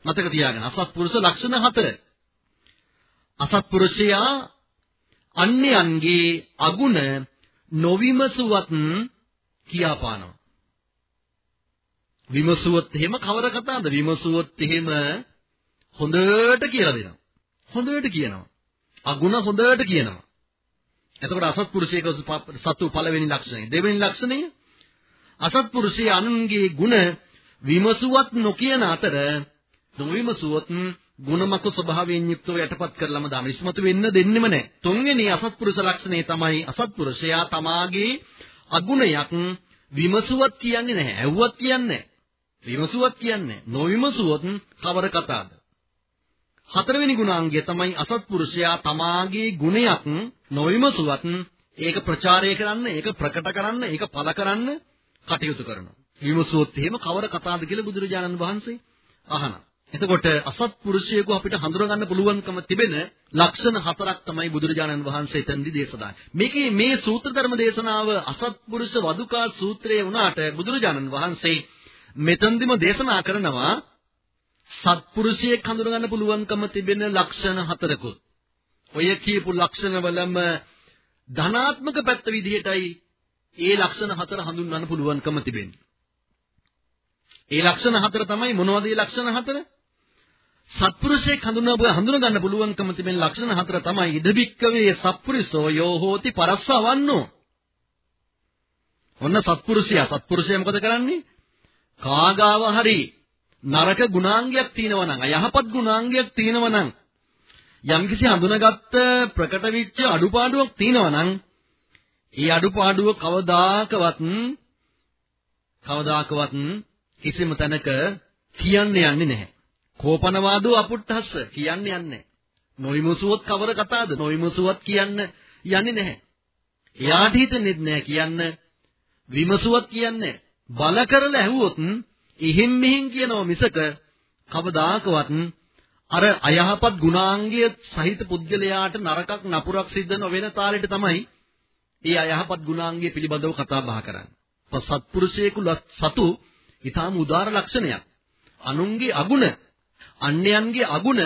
මතක තියාගන්න. අසත්පුරුෂ ලක්ෂණ හතර. අසත්පුරුෂයා අන්‍යයන්ගේ අගුණ නොවිමසුවත් කියාපානවා. විමසුවොත් එහෙම කවර කතාවද? විමසුවොත් එහෙම හොඳට කියලා දෙනවා. හොඳට කියනවා. අගුණ හොඳට කියනවා. එතකොට අසත්පුරුෂයෙක් සතු පළවෙනි ලක්ෂණය. දෙවෙනි ලක්ෂණය අසත්පුරුෂය අනුන්ගේ ගුණ විමසුවත් නොකියන අතර නොවිමසුවොත් ගුණමක ස්වභාවයෙන් යුක්තව යටපත් කරලම දාන ඉස්මතු වෙන්න දෙන්නෙම නැහැ. තුන්වෙනි අසත්පුරුෂ ලක්ෂණය තමයි අසත්පුරුෂයා තමාගේ අගුණයක් විමසුවත් කියන්නේ නැහැ. ඇව්වත් කියන්නේ විමසුවත් කියන්නේ නොවිමසුවොත් කවර කතාවද? හතරවෙනි ගුණාංගය තමයි අසත්පුරුෂයා තමාගේ ගුණයක් නොවිමසුවත් ඒක ප්‍රචාරය කරන්න, ඒක ප්‍රකට කරන්න, ඒක පළ කරන්න කටයුතු කරනවා. විමසුවොත් එහෙම කවර කතාවද කියලා බුදුරජාණන් වහන්සේ අහනවා. එතකොට අසත්පුරුෂයෙකු අපිට හඳුනගන්න පුළුවන්කම තිබෙන ලක්ෂණ හතරක් තමයි බුදුරජාණන් වහන්සේ එතනදී දේශනා මේකේ මේ සූත්‍ර ධර්ම දේශනාව අසත්පුරුෂ වදුකා සූත්‍රයේ වුණාට බුදුරජාණන් වහන්සේ මෙතනදිම දේශනා කරනවා සත්පුරුෂයෙක් හඳුනගන්න පුළුවන්කම තිබෙන ලක්ෂණ හතරකුත්. ඔය කියපු ලක්ෂණවලම ධනාත්මක පැත්ත විදිහටයි ඒ ලක්ෂණ හතර හඳුන්වන්න පුළුවන්කම තිබෙන්නේ. ඒ ලක්ෂණ හතර තමයි මොනවද ඒ ලක්ෂණ හතර? සත්පුරුෂයෙක් හඳුනව හඳුන ගන්න පුළුවන්කම තිබෙන ලක්ෂණ හතර තමයි ඉදබික්කවේ සත්පුරිසෝ යෝ හෝති පරස්සවන්නෝ. ඔන්න සත්පුරුෂයා සත්පුරුෂයා මොකද කරන්නේ? කාගාව හරි නරක ගුණාංගයක් තියෙනවා නම් අයහපත් ගුණාංගයක් තියෙනවා නම් යම්කිසි හඳුනාගත්ත ප්‍රකට වෙච්ච අඩුපාඩුවක් තියෙනවා නම් ඒ අඩුපාඩුව කවදාකවත් කවදාකවත් කිසිම තැනක කියන්න යන්නේ නැහැ. කෝපනවාදෝ අපුට්ටස්ස කියන්න යන්නේ නොවිමසුවොත් කවර කතාවද? නොවිමසුවත් කියන්න යන්නේ නැහැ. එයාට හිතෙන්නේ නැහැ කියන්න විමසුවත් කියන්නේ බල කරලා ඇහුවොත් ඉහින් මිහින් කියනවා මිසක කවදාකවත් අර අයහපත් ගුණාංගය සහිත පුද්ගලයාට නරකක් නපුරක් සිද්ධ නොවන තාලෙට තමයි ඒ අයහපත් ගුණාංගය පිළිබඳව කතා බහ කරන්නේ. සත්පුරුෂයෙකු සතු ඊටාම උදාර ලක්ෂණයක්. අනුන්ගේ අගුණ අන්‍යයන්ගේ අගුණ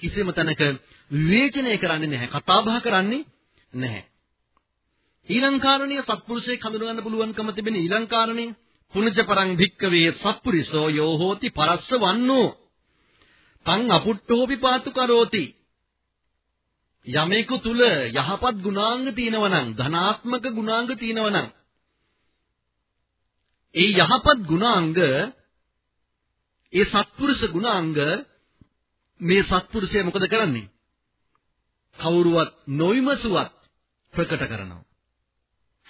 කිසිම තැනක විවේචනය කරන්නේ නැහැ. කතා බහ කරන්නේ නැහැ. ඊළඟ කාරණිය සත්පුරුෂයෙක් හඳුනගන්න පුළුවන්කම තිබෙන ඊළඟ කාරණිය පුනජ පරං භික්කවේ සත්පුරිසෝ යෝ හෝති පරස්ස වන්නෝ. තං අපුට්ඨෝපි පාතු කරෝති. යමෙකු තුල යහපත් ගුණාංග තියෙනවා නම් ධනාත්මක ගුණාංග තියෙනවා නම් ඒ යහපත් ගුණාංග ඒ සත්පුරුෂ ගුණාංග මේ සත්පුරුෂය මොකද කරන්නේ? කවුරුවත් නොවිමසුවත් ප්‍රකට කරනවා.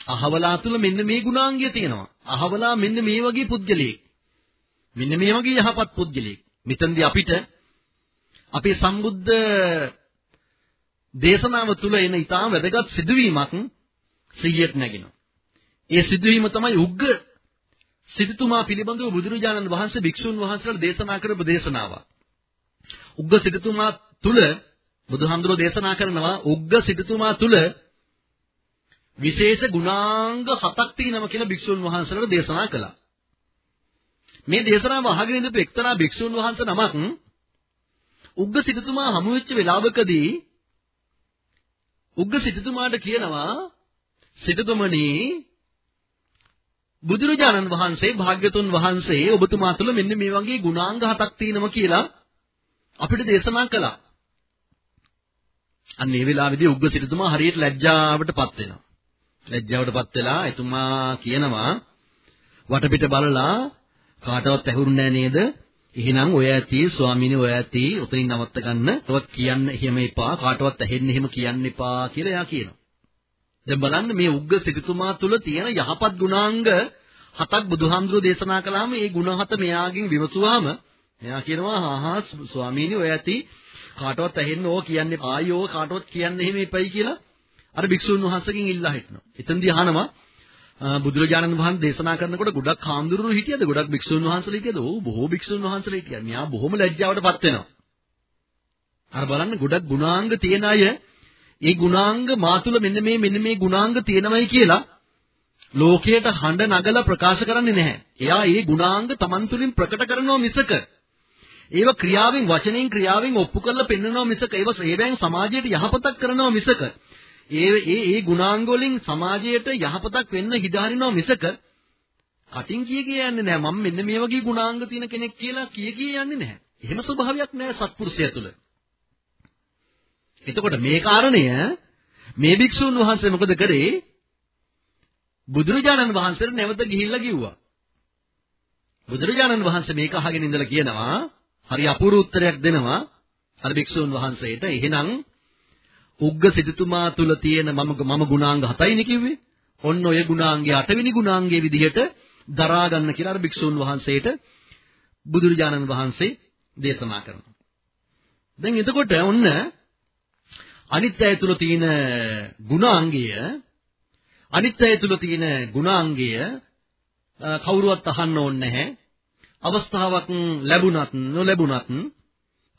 අහවලා තුල මෙන්න මේ ගුණාංගය තියෙනවා. අහවලා මෙන්න මේ වගේ පුද්ගලයෙක්. මෙන්න මේ වගේ යහපත් පුද්ගලයෙක්. මෙතෙන්දී අපිට අපේ සම්බුද්ධ දේශනාව තුල එන ඊටාම වැදගත් සිදුවීමක් සිහියට නැගෙනවා. ඒ සිදුවීම තමයි උග්ග සිටුතුමා පිළිබඳව බුදුරජාණන් වහන්සේ භික්ෂුන් වහන්සේලා දේශනා කරපු දේශනාව. උග්ග සිටුතුමා තුල බුදුහාමුදුරෝ දේශනා කරනවා උග්ග සිටුතුමා තුල විශේෂ ගුණාංග හතක් තියෙනවා කියලා භික්ෂුන් වහන්සේලාට දේශනා කළා. මේ දේශනාව අහගෙන ඉඳපු එක්තරා භික්ෂුන් වහන්සේ නමක් උග්ග සිටුතුමා හමු වෙච්ච වෙලාවකදී උග්ග සිටුතුමාට කියනවා සිටුතුමනි බුදුරජාණන් වහන්සේ භාග්‍යතුන් වහන්සේ ඔබතුමා තුළ මෙන්න මේ වගේ ගුණාංග හතක් තියෙනවා කියලා අපිට දේශනා කළා. අන්න ඒ වෙලාවේදී උග්ග සිටුතුමා හරියට ලැජ්ජාවටපත් වෙනවා. ලැජ්ජාවටපත් වෙලා එතුමා කියනවා වටපිට බලලා කාටවත් ඇහුරුන්නේ නේද? එහෙනම් ඔය ඇති ස්වාමීනි ඔය ඇති උතනින් නවත්ත ගන්න. තවත් කියන්න එහෙම එපා. කාටවත් ඇහෙන්න එහෙම කියන්න එපා කියලා එයා කියනවා. දැන් බලන්න මේ උග්ග සිටුතුමා තුල තියෙන යහපත් ගුණාංග හතක් බුදුහාමුදුරුවෝ දේශනා කළාම මේ ගුණ හත මෙයාගෙන් විමසුවාම මෙයා කියනවා හා හා ස්වාමීනි ඔය ඇති කාටවත් ඇහෙන්න ඕක කියන්නේ ආයෝ කාටවත් කියන්න එහෙම එපයි කියලා අර භික්ෂුන් වහන්සේගෙන් ඉල්ලා හිටනවා. එතෙන්දී අහනවා බුදුරජාණන් වහන්සේ දේශනා කරනකොට ගොඩක් හාමුදුරුවෝ හිටියද? ගොඩක් භික්ෂුන් වහන්සේලා හිටියද? ඔව් බොහෝ භික්ෂුන් වහන්සේලා හිටියා. මෙයා බොහොම ලැජ්ජාවටපත් වෙනවා. අර බලන්න ගොඩක් ගුණාංග තියෙන අය ඒ ගුණාංග මාතුල මෙන්න මේ මෙන්න මේ ගුණාංග තියෙනමයි කියලා ලෝකයට හඬ නගලා ප්‍රකාශ කරන්නේ නැහැ. එයා ඒ ගුණාංග Taman තුලින් ප්‍රකට කරනවා මිසක ඒව ක්‍රියාවෙන් වචනෙන් ක්‍රියාවෙන් ඔප්පු කරලා පෙන්වනවා මිසක ඒව ඒවෙන් සමාජයට යහපතක් කරනවා මිසක ඒ ඒ ඒ ගුණාංග වලින් සමාජයට යහපතක් වෙන්න හිදාරිනවා මිසක කටින් කිය කිය යන්නේ නැහැ මම මෙන්න මේ වගේ ගුණාංග තියෙන කෙනෙක් කියලා කිය කිය යන්නේ නැහැ. එහෙම ස්වභාවයක් නැහැ සත්පුරුෂය තුළ. එතකොට මේ කාරණය මේ භික්ෂුන් වහන්සේ මොකද කරේ? බුදුරජාණන් වහන්සේට නැවත ගිහිල්ලා කිව්වා. බුදුරජාණන් වහන්සේ මේක අහගෙන ඉඳලා කියනවා හරි අපූර්ව උත්තරයක් දෙනවා අර භික්ෂුන් වහන්සේට. එහෙනම් උග්ග සිටුතුමා තුල තියෙන මම මම ගුණාංග 7යිනේ කිව්වේ. ඔන්න ඔය ගුණාංගයේ 8 වෙනි ගුණාංගයේ විදිහට දරා ගන්න කියලා අර භික්ෂුන් වහන්සේට බුදුරජාණන් වහන්සේ දේශනා කරනවා. දැන් එතකොට ඔන්න අනිත්‍යය තුල තියෙන ගුණාංගය අනිත්‍යය තුල තියෙන ගුණාංගය කවුරුවත් අහන්න ඕනේ නැහැ. අවස්ථාවක් ලැබුණත් නොලැබුණත්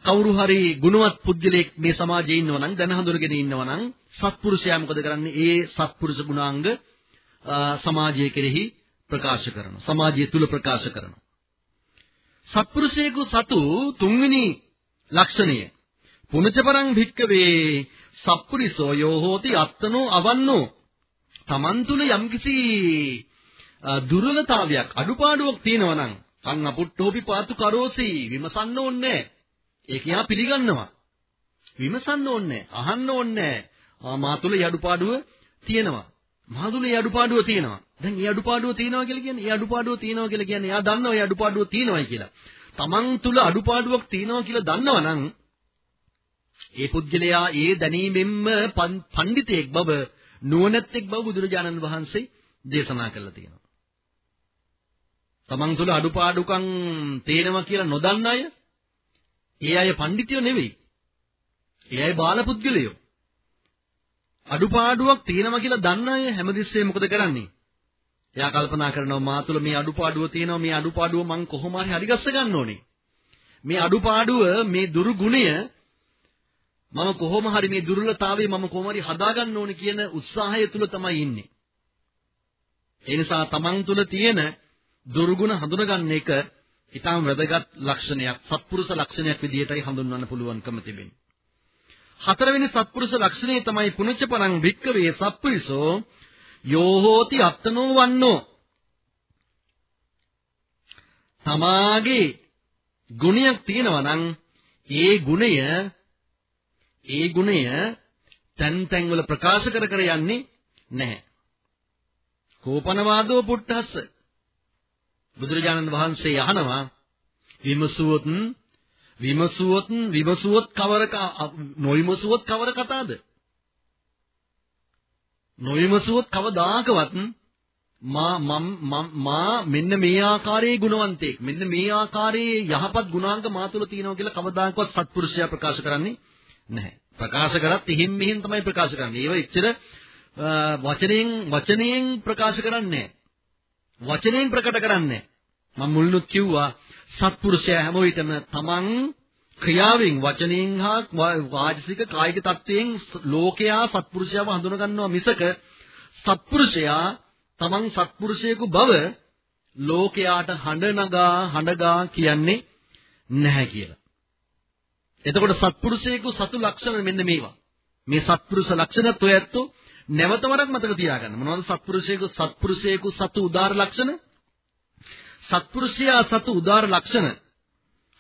කවුරු හරි ගුණවත් පුද්ගලයෙක් මේ සමාජයේ ඉන්නවා නම් දැන හඳුනගෙන ඉන්නවා නම් සත්පුරුෂයා මොකද කරන්නේ? ඒ සත්පුරුෂ ගුණාංග සමාජය කෙරෙහි ප්‍රකාශ කරනවා. සමාජය තුල ප්‍රකාශ කරනවා. සත්පුරුෂයෙකු සතු තුන්වෙනි ලක්ෂණය පුනචපරං භික්කවේ සප්පුරිසෝ යෝ හෝති අත්තනෝ අවන්නෝ තමන් තුල යම්කිසි දුර්වලතාවයක් අඩුපාඩුවක් තියෙනවා නම් සං අපුට්ටෝපි පාතු කරෝසි විමසන්න ඕනේ ඒක යා පිළිගන්නවා. විමසන්න ඕනේ අහන්න ඕනේ මා තුල යඩුපාඩුව තියෙනවා. මා තුල යඩුපාඩුව තියෙනවා. දැන් ඒ අඩුපාඩුව තියෙනවා කියලා කියන්නේ ඒ අඩුපාඩුව තියෙනවා කියලා කියන්නේ එයා දන්නවා ඒ අඩුපාඩුව තියෙනවායි කියලා. තමන් තුල අඩුපාඩුවක් තියෙනවා කියලා දන්නවනම් ඒ පුද්ගලයා ඒ දැනීමෙන්ම පඬිතෙක් බව නුවණැත්තෙක් බව බුදුරජාණන් වහන්සේ දේශනා කළා තියෙනවා. තමන් තුළ අඩුපාඩුකම් තේනවා කියලා නොදන්න අය ඒ අය පඬිතියෝ නෙවෙයි. ඒ අය බාල පුද්ගලයෝ. අඩුපාඩුවක් තියෙනවා කියලා දන්න අය හැමතිස්සෙම මොකද කරන්නේ? එයා කල්පනා කරනවා මා තුළ මේ අඩුපාඩුව තියෙනවා මේ අඩුපාඩුව මං කොහොම හරි හරිගස්ස ගන්න ඕනේ. මේ අඩුපාඩුව මේ දුරුගුණය මම කොහොම හරි මේ දුර්වලතාවය මම කොහොම හරි හදාගන්න ඕනේ කියන උත්සාහය තුල තමයි ඉන්නේ. ඒ නිසා තමන් තුල තියෙන දුර්ගුණ හඳුනගන්න එක ඊටාම් වැදගත් ලක්ෂණයක් සත්පුරුෂ ලක්ෂණයක් විදිහටයි හඳුන්වන්න පුළුවන්කම තිබෙන්නේ. හතරවෙනි සත්පුරුෂ ලක්ෂණය තමයි පුනච්ච පරං භික්කවේ සප්පුරිසෝ යෝහෝති අත්තනෝ වන්නෝ තමාගේ ගුණයක් තියෙනවා නම් ඒ ගුණය ඒ ගුණය තැන් තැන් වල ප්‍රකාශ කර කර යන්නේ නැහැ. කෝපනවාදෝ පුට්ටස්ස බුදුරජාණන් වහන්සේ අහනවා විමසුවොත් විමසුවොත් විමසුවොත් කවර නොවිමසුවොත් කවර කතාද? නොවිමසුවොත් කවදාකවත් මා මම මා මෙන්න මේ ආකාරයේ ගුණවන්තයෙක් මෙන්න මේ ආකාරයේ යහපත් ගුණාංග මා තුළ තියෙනවා කියලා කවදාකවත් සත්පුරුෂයා ප්‍රකාශ කරන්නේ නැහැ. ප්‍රකාශ කරත් ඉහින් මිහින් තමයි ප්‍රකාශ කරන්නේ. ඒව එච්චර වචනයෙන් වචනයෙන් ප්‍රකාශ කරන්නේ වචනයෙන් ප්‍රකට කරන්නේ මම මුලිනුත් කිව්වා සත්පුරුෂයා හැම විටම තමන් ක්‍රියාවෙන් වචනයෙන් හා වාචික කායික தත්වයෙන් ලෝකයා සත්පුරුෂයාව හඳුන ගන්නවා මිසක සත්පුරුෂයා තමන් සත්පුරුෂයෙකු බව ලෝකයාට හඬ නගා හඬගා කියන්නේ නැහැ කියලා. එතකොට සත්පුරුෂයෙකු සතු ලක්ෂණ මෙන්න මේවා. මේ සත්පුරුෂ ලක්ෂණත් ඔය ඇත්තෝ නැවත වරක් මතක තියාගන්න. මොනවද සත්පුරුෂයෙකු සත්පුරුෂයෙකු සතු උදාර ලක්ෂණ? සත්පුරුෂයා සතු උදාර ලක්ෂණ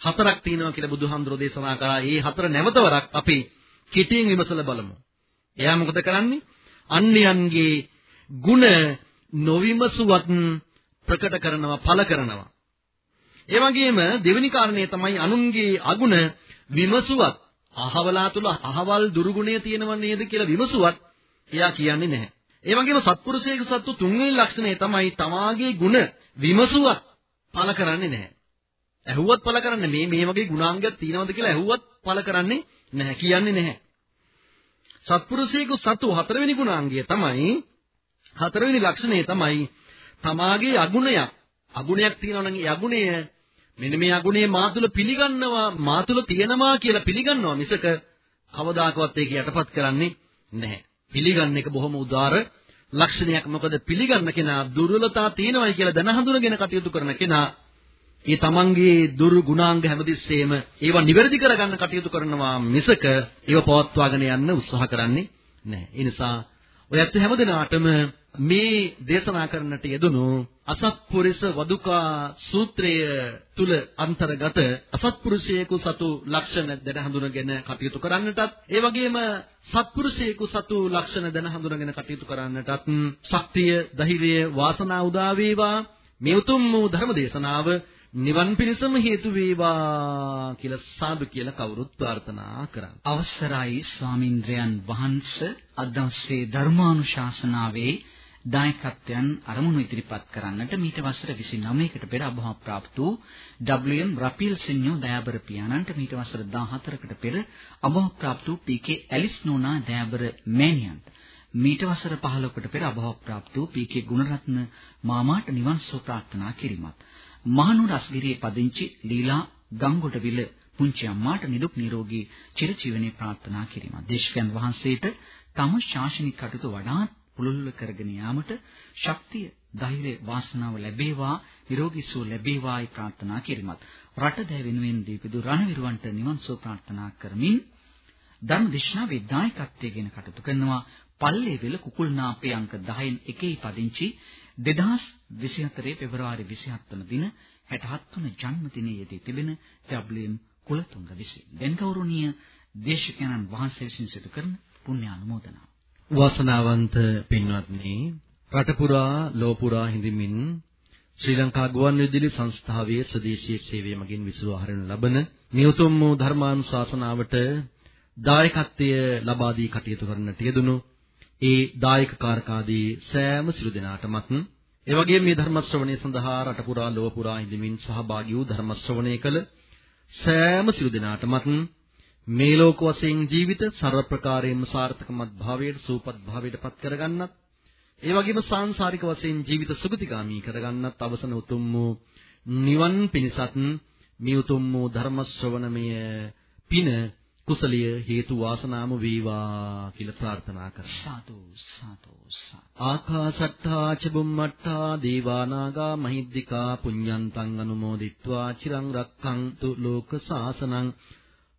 හතරක් තියෙනවා කියලා බුදුහාමුදුරෝ දේශනා කරා. ඒ හතර නැවත වරක් අපි කෙටියෙන් විමසලා බලමු. එයා මොකද කරන්නේ? අන්‍යයන්ගේ ಗುಣ නොවිමසුවත් ප්‍රකට කරනවා, ඵල කරනවා. ඒ වගේම දෙවෙනි කාරණේ තමයි අනුන්ගේ අගුණ විමසුවත් අහවලා තුල අහවල් දුරුගුණය තියෙනව නේද කියලා විමසුවත් එයා කියන්නේ නැහැ. ඒ වගේම සත්පුරුෂයෙකු සත්තු තුන්වෙනි ලක්ෂණය තමයි තමාගේ ಗುಣ විමසුවත් පළ කරන්නේ නැහැ. ඇහුවත් පළ කරන්නේ මේ මේ වගේ ගුණාංගයක් තියෙනවද කියලා ඇහුවත් පළ කරන්නේ නැහැ කියන්නේ නැහැ. සත්පුරුෂයෙකු සතු හතරවෙනි ගුණාංගය තමයි හතරවෙනි ලක්ෂණය තමයි තමාගේ අගුණයක් අගුණයක් තියෙනවා නම් ඒ අගුණය මෙන්න මේ අගුණේ මා තුල පිළිගන්නවා මා තුල තියෙනවා කියලා පිළිගන්නවා මිසක කවදාකවත් ඒක යටපත් කරන්නේ නැහැ. පිළිගන්න එක බොහොම උදාර ලක්ෂණයක්. මොකද පිළිගන්න කෙනා දුර්වලතා තියෙනවායි කියලා දැන හඳුනගෙන කටයුතු කරන කෙනා ඒ තමන්ගේ දුරු ගුණාංග හැමතිස්සෙම ඒවා නිවැරදි කරගන්න කටයුතු කරනවා මිසක ඒව පවත්වාගෙන යන්න උත්සාහ කරන්නේ නැහැ. ඒ නිසා ඔය ඇත්ත හැමදෙනාටම මේ දේශනා කරන්නට යෙදුණු අසත්පුරිස වදුකා සූත්‍රය තුල අන්තර්ගත අසත්පුරුෂයෙකු සතු ලක්ෂණ දැන හඳුනගෙන කටයුතු කරන්නටත් ඒ වගේම සත්පුරුෂයෙකු සතු ලක්ෂණ දැන හඳුනගෙන කටයුතු කරන්නටත් ශක්තිය ධෛර්යය වාසනාව උදා වේවා මේ උතුම් වූ ධර්ම දේශනාව නිවන් පිණසම හේතු වේවා කියලා සාදු කියලා කවුරුත් ප්‍රාර්ථනා කරා. අවසරයි ස්වාමින්ද්‍රයන් වහන්සේ අද දවසේ ධර්මානුශාසනාවේ දායකත්වයන් අරමුණු ඉදිරිපත් කරන්නට මීට වසර 29කට පෙර අභව ප්‍රාප්ත වූ WM රපිල් සිඤ්ඤෝ දයාබර පියාණන්ට මීට වසර 14කට පෙර අභව ප්‍රාප්ත වූ PK ඇලිස් නෝනා දයාබර මෑණියන්ට මීට වසර 15කට පෙර අභව ප්‍රාප්ත වූ PK ගුණරත්න මාමාට නිවන් සුව ප්‍රාර්ථනා කිරීමත්. මහනුවර අස්ගිරියේ පදිංචි ලීලා ගංගොඩවිල පුංචි අම්මාට නිදුක් නිරෝගී චිරජීවනයේ ප්‍රාර්ථනා කිරීමත්. දේශකයන් වහන්සේට තම ශාසනික කටයුතු වඩාත් පුළුල්ව කරගෙන යාමට ශක්තිය ධෛර්ය වාසනාව ලැබේවා නිරෝගී සුව ලැබේවායි ප්‍රාර්ථනා කිරීමත්. රට දැ වෙනුවෙන් දීපිදු රණවිරුවන්ට නිවන් සුව ප්‍රාර්ථනා කරමින් ධර්ම දේශනාවේ දායකත්වයෙන් කටයුතු කරනවා පල්ලේවිල කුකුල්නාපේ අංක 10න් එකේ පදිංචි 2024 පෙබරවාරි 27 වන දින 67 වන ජන්මදිනයේදී තිබෙන WM කුලතුංග විසින්. දැන් ගෞරවනීය දේශකයන්න් වහන්සේ විසින් සිදු කරන පුණ්‍යානුමෝදනා වාසනාවන්ත පින්වත්නි රට පුරා ලෝ පුරා හිඳමින් ශ්‍රී ලංකා ගුවන්විදුලි සංස්ථාවේ ස්වදේශීය සේවය මගින් විසුරු ආහරණ ලබන නියුතුම් වූ ධර්මානුශාසනාවට දායකත්වය ලබා දී කටයුතු කරන්නට යෙදුණු ඒ දායක කාරකාදී සෑම සිළු දෙනාටමත් ඒ වගේම මේ ධර්ම ශ්‍රවණය සඳහා රට පුරා ලොව පුරා හිඳමින් සහභාගී වූ ධර්ම ශ්‍රවණය කළ සෑම සිළු දෙනාටමත් මේ ලෝක වශයෙන් ජීවිත ਸਰව ප්‍රකාරයෙන්ම සාර්ථකමත් භාවයට සූපත් භාවයට පත් කරගන්නත් ඒ වගේම සාංශාරික වශයෙන් ජීවිත සුගතිගාමී කරගන්නත් අවසන උතුම් වූ නිවන් පිණිසත් මේ උතුම් වූ ධර්ම ශ්‍රවණමය පින කුසලිය හේතු වාසනාම වේවා කියලා ප්‍රාර්ථනා කරා. සාදු සාදු සාදු. ආකාසට්ඨා චබුම්මට්ඨා දීවානාගා මහිද්దికා පුඤ්ඤන්තං අනුමෝදිත්වා චිරං රක්ඛන්තු ලෝක සාසනං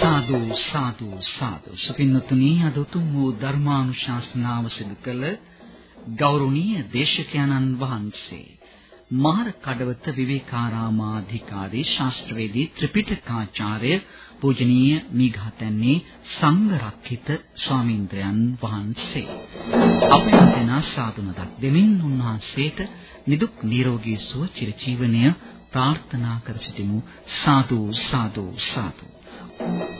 සාදු සාදු සාදු. සුපින්නතුනි අද උතුම් වූ ධර්මානුශාසනාව සිදු කළ ගෞරවනීය දේශකයන්න් වහන්සේ මාර කඩවත විවේකාරාමාධිකාරී ශාස්ත්‍රවේදී ත්‍රිපිටකාචාර්ය පූජනීය මීඝාතන්නේ සංඝරක්ඛිත ස්වාමීන්ද්‍රයන් වහන්සේ. අපේ දෙනා සාදුනදක් දෙමින් උන්වහන්සේට නිදුක් නිරෝගී සුව චිරජීවනය ප්‍රාර්ථනා කර සිටිමු. සාදු සාදු සාදු. Thank you.